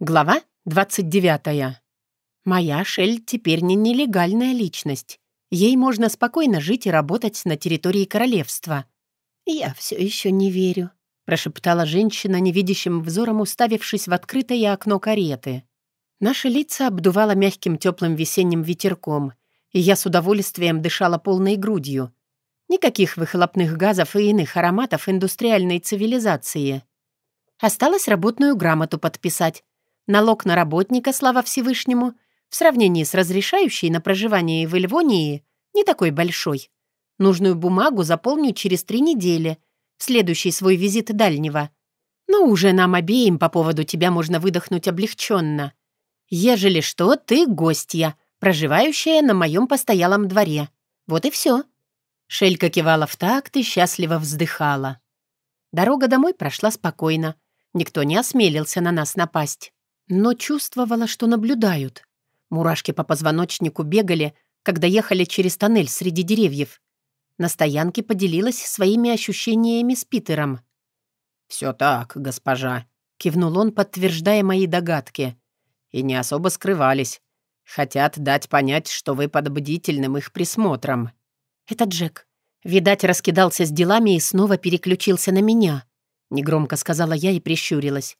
Глава 29. Моя Шель теперь не нелегальная личность. Ей можно спокойно жить и работать на территории королевства. «Я все еще не верю», — прошептала женщина, невидящим взором уставившись в открытое окно кареты. Наши лица обдувало мягким теплым весенним ветерком, и я с удовольствием дышала полной грудью. Никаких выхлопных газов и иных ароматов индустриальной цивилизации. Осталось работную грамоту подписать, Налог на работника, слава Всевышнему, в сравнении с разрешающей на проживание в Эльвонии, не такой большой. Нужную бумагу заполню через три недели, в следующий свой визит дальнего. Но уже нам обеим по поводу тебя можно выдохнуть облегченно. Ежели что, ты гостья, проживающая на моем постоялом дворе. Вот и все. Шелька кивала в такт и счастливо вздыхала. Дорога домой прошла спокойно. Никто не осмелился на нас напасть но чувствовала, что наблюдают. Мурашки по позвоночнику бегали, когда ехали через тоннель среди деревьев. На стоянке поделилась своими ощущениями с Питером. «Все так, госпожа», — кивнул он, подтверждая мои догадки. «И не особо скрывались. Хотят дать понять, что вы под бдительным их присмотром». «Это Джек. Видать, раскидался с делами и снова переключился на меня», — негромко сказала я и прищурилась.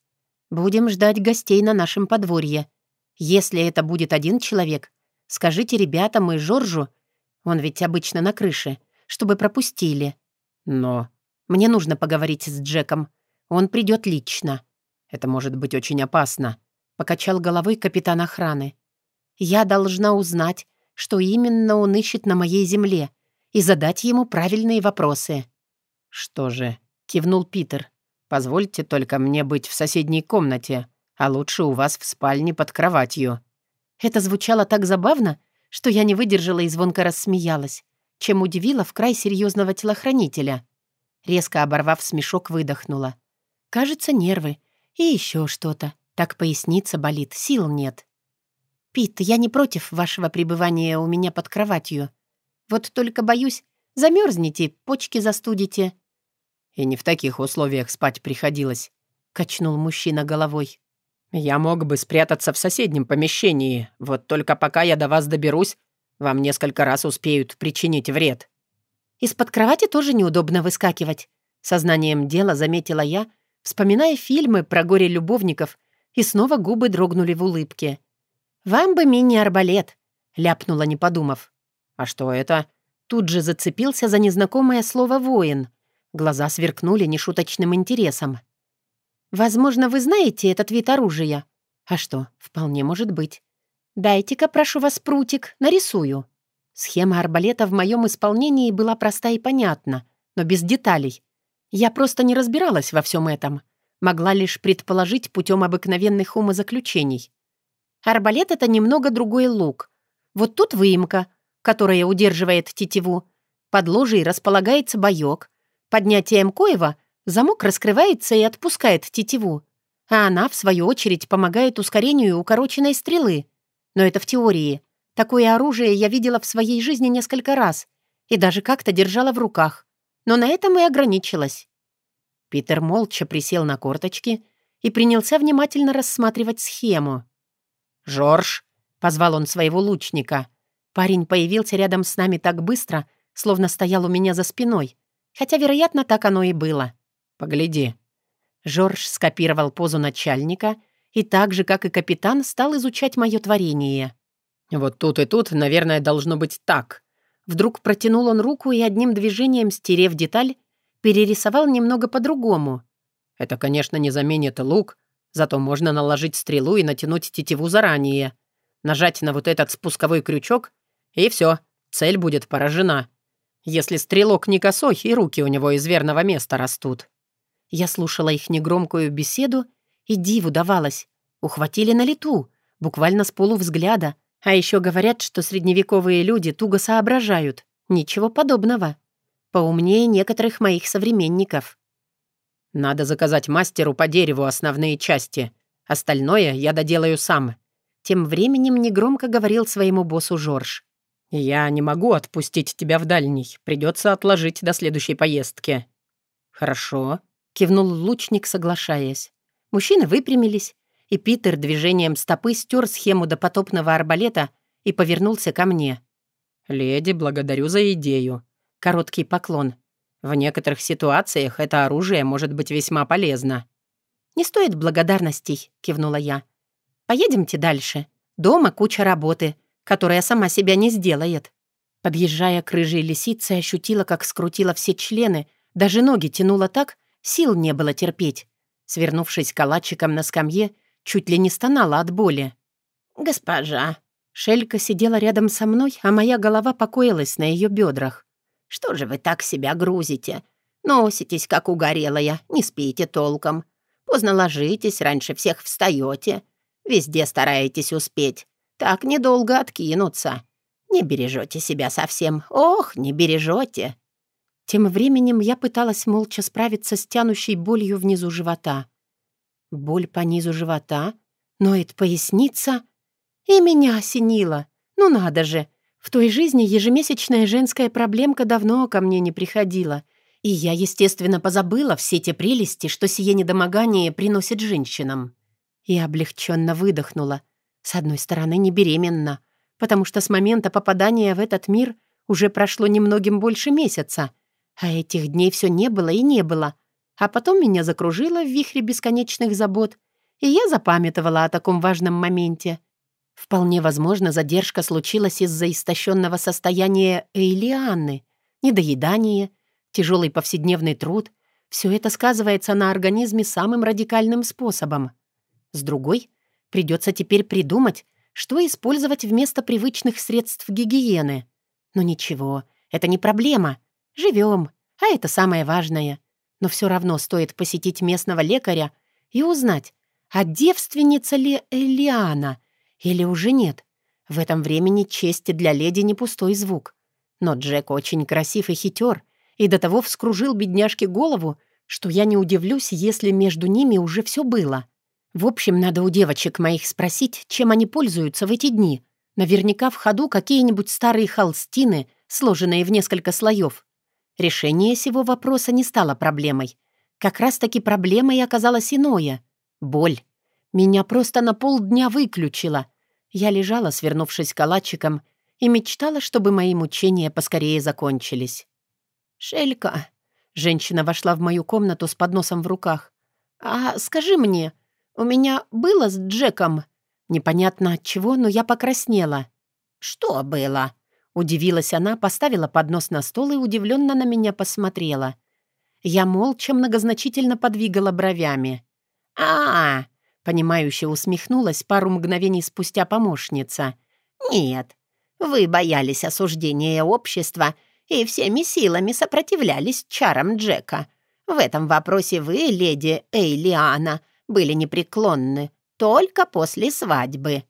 Будем ждать гостей на нашем подворье. Если это будет один человек, скажите ребятам и Жоржу, он ведь обычно на крыше, чтобы пропустили. Но мне нужно поговорить с Джеком. Он придет лично. Это может быть очень опасно, покачал головой капитан охраны. Я должна узнать, что именно он ищет на моей земле, и задать ему правильные вопросы. Что же, кивнул Питер. Позвольте только мне быть в соседней комнате, а лучше у вас в спальне под кроватью». Это звучало так забавно, что я не выдержала и звонко рассмеялась, чем удивила в край серьезного телохранителя. Резко оборвав смешок, выдохнула. «Кажется, нервы. И еще что-то. Так поясница болит, сил нет». «Пит, я не против вашего пребывания у меня под кроватью. Вот только боюсь, замерзнете, почки застудите». И не в таких условиях спать приходилось», — качнул мужчина головой. «Я мог бы спрятаться в соседнем помещении, вот только пока я до вас доберусь, вам несколько раз успеют причинить вред». «Из-под кровати тоже неудобно выскакивать», — сознанием дела заметила я, вспоминая фильмы про горе-любовников, и снова губы дрогнули в улыбке. «Вам бы мини-арбалет», — ляпнула, не подумав. «А что это?» Тут же зацепился за незнакомое слово «воин». Глаза сверкнули нешуточным интересом. «Возможно, вы знаете этот вид оружия?» «А что, вполне может быть. Дайте-ка, прошу вас, прутик, нарисую». Схема арбалета в моем исполнении была проста и понятна, но без деталей. Я просто не разбиралась во всем этом. Могла лишь предположить путем обыкновенных умозаключений. Арбалет — это немного другой лук. Вот тут выемка, которая удерживает тетиву. Под ложей располагается боек, Поднятием Коева замок раскрывается и отпускает тетиву, а она, в свою очередь, помогает ускорению укороченной стрелы. Но это в теории. Такое оружие я видела в своей жизни несколько раз и даже как-то держала в руках. Но на этом и ограничилась. Питер молча присел на корточки и принялся внимательно рассматривать схему. «Жорж!» — позвал он своего лучника. Парень появился рядом с нами так быстро, словно стоял у меня за спиной, Хотя, вероятно, так оно и было. «Погляди». Жорж скопировал позу начальника и так же, как и капитан, стал изучать мое творение. «Вот тут и тут, наверное, должно быть так». Вдруг протянул он руку и одним движением, стерев деталь, перерисовал немного по-другому. «Это, конечно, не заменит лук, зато можно наложить стрелу и натянуть тетиву заранее, нажать на вот этот спусковой крючок, и все, цель будет поражена если стрелок не косой и руки у него из верного места растут». Я слушала их негромкую беседу и диву давалась. Ухватили на лету, буквально с полувзгляда. А еще говорят, что средневековые люди туго соображают. Ничего подобного. Поумнее некоторых моих современников. «Надо заказать мастеру по дереву основные части. Остальное я доделаю сам». Тем временем негромко говорил своему боссу Жорж. «Я не могу отпустить тебя в дальний. Придется отложить до следующей поездки». «Хорошо», — кивнул лучник, соглашаясь. Мужчины выпрямились, и Питер движением стопы стер схему допотопного арбалета и повернулся ко мне. «Леди, благодарю за идею». Короткий поклон. «В некоторых ситуациях это оружие может быть весьма полезно». «Не стоит благодарностей», — кивнула я. «Поедемте дальше. Дома куча работы, которая сама себя не сделает». Подъезжая к рыжей лисице, ощутила, как скрутила все члены, даже ноги тянула так, сил не было терпеть. Свернувшись калачиком на скамье, чуть ли не стонала от боли. «Госпожа!» Шелька сидела рядом со мной, а моя голова покоилась на ее бедрах. «Что же вы так себя грузите? Носитесь, как угорелая, не спите толком. Поздно ложитесь, раньше всех встаете. Везде стараетесь успеть. Так недолго откинуться. Не бережете себя совсем. Ох, не бережете!» Тем временем я пыталась молча справиться с тянущей болью внизу живота. Боль по низу живота, ноет поясница, и меня осенило. Ну надо же, в той жизни ежемесячная женская проблемка давно ко мне не приходила, и я, естественно, позабыла все те прелести, что сие недомогание приносит женщинам. И облегченно выдохнула. С одной стороны, не беременна, потому что с момента попадания в этот мир уже прошло немногим больше месяца, а этих дней все не было и не было. А потом меня закружило в вихре бесконечных забот, и я запамятовала о таком важном моменте. Вполне возможно, задержка случилась из-за истощенного состояния Эйлианны, недоедание, тяжелый повседневный труд. Все это сказывается на организме самым радикальным способом. С другой, придется теперь придумать, что использовать вместо привычных средств гигиены. Но ничего, это не проблема — Живем, а это самое важное. Но все равно стоит посетить местного лекаря и узнать, а девственница ли Элиана или уже нет. В этом времени чести для леди не пустой звук. Но Джек очень красив и хитер, и до того вскружил бедняжке голову, что я не удивлюсь, если между ними уже все было. В общем, надо у девочек моих спросить, чем они пользуются в эти дни. Наверняка в ходу какие-нибудь старые холстины, сложенные в несколько слоев. Решение сего вопроса не стало проблемой. Как раз-таки проблемой оказалось иное — боль. Меня просто на полдня выключило. Я лежала, свернувшись калачиком, и мечтала, чтобы мои мучения поскорее закончились. «Шелька», — женщина вошла в мою комнату с подносом в руках, «а скажи мне, у меня было с Джеком?» Непонятно от чего, но я покраснела. «Что было?» Удивилась она, поставила поднос на стол и удивленно на меня посмотрела. Я молча многозначительно подвигала бровями. а, -а, понимающе усмехнулась пару мгновений спустя помощница. «Нет, вы боялись осуждения общества и всеми силами сопротивлялись чарам Джека. В этом вопросе вы, леди Эйлиана, были непреклонны только после свадьбы.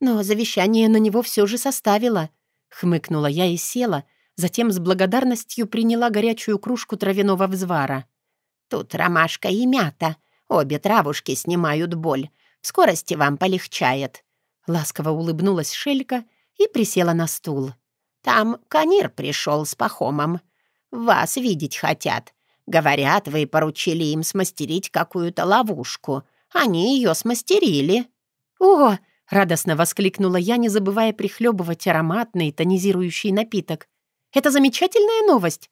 Но завещание на него все же составила — Хмыкнула я и села, затем с благодарностью приняла горячую кружку травяного взвара. «Тут ромашка и мята. Обе травушки снимают боль. В скорости вам полегчает». Ласково улыбнулась Шелька и присела на стул. «Там Канир пришел с Пахомом. Вас видеть хотят. Говорят, вы поручили им смастерить какую-то ловушку. Они ее смастерили». «О, Радостно воскликнула я, не забывая прихлебывать ароматный тонизирующий напиток. «Это замечательная новость!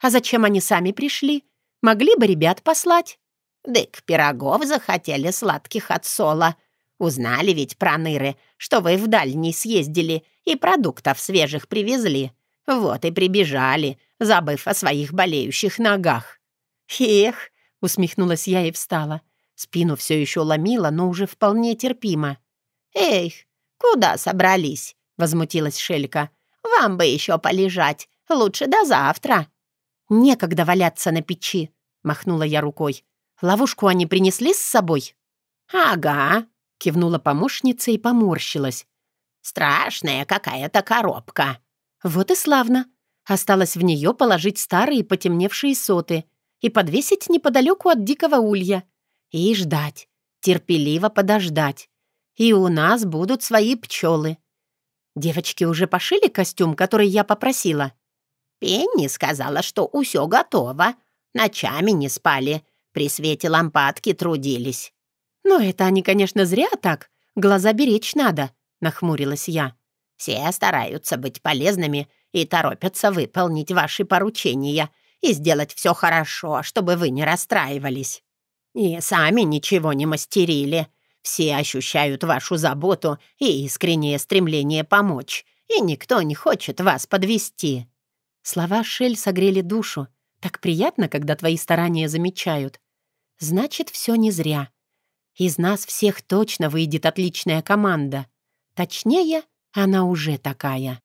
А зачем они сами пришли? Могли бы ребят послать?» «Дык, пирогов захотели сладких от сола. Узнали ведь про ныры, что вы в дальний съездили и продуктов свежих привезли. Вот и прибежали, забыв о своих болеющих ногах». «Эх!» — усмехнулась я и встала. Спину все еще ломила, но уже вполне терпимо. «Эй, куда собрались?» — возмутилась Шелька. «Вам бы еще полежать. Лучше до завтра». «Некогда валяться на печи», — махнула я рукой. «Ловушку они принесли с собой?» «Ага», — кивнула помощница и поморщилась. «Страшная какая-то коробка». «Вот и славно. Осталось в нее положить старые потемневшие соты и подвесить неподалеку от дикого улья. И ждать, терпеливо подождать. И у нас будут свои пчелы. Девочки уже пошили костюм, который я попросила? Пенни сказала, что усё готово. Ночами не спали, при свете лампадки трудились. «Но это они, конечно, зря так. Глаза беречь надо», — нахмурилась я. «Все стараются быть полезными и торопятся выполнить ваши поручения и сделать все хорошо, чтобы вы не расстраивались. И сами ничего не мастерили. Все ощущают вашу заботу и искреннее стремление помочь, и никто не хочет вас подвести. Слова Шель согрели душу. Так приятно, когда твои старания замечают. Значит, все не зря. Из нас всех точно выйдет отличная команда. Точнее, она уже такая.